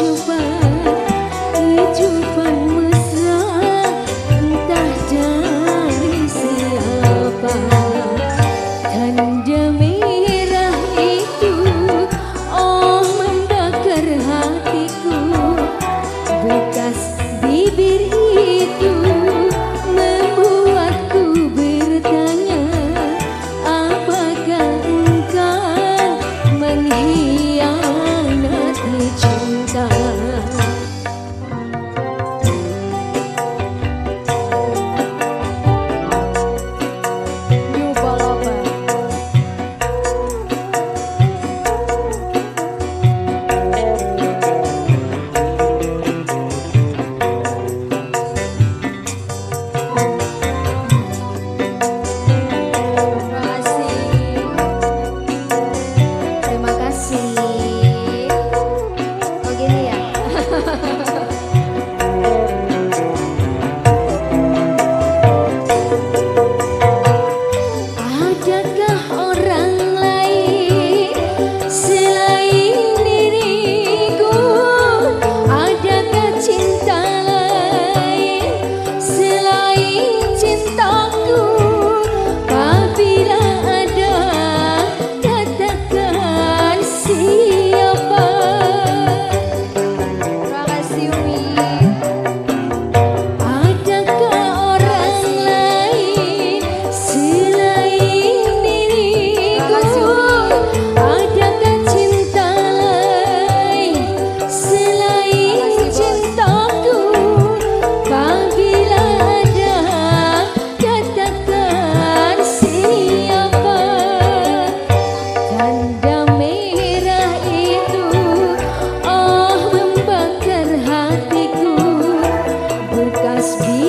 you. speak. be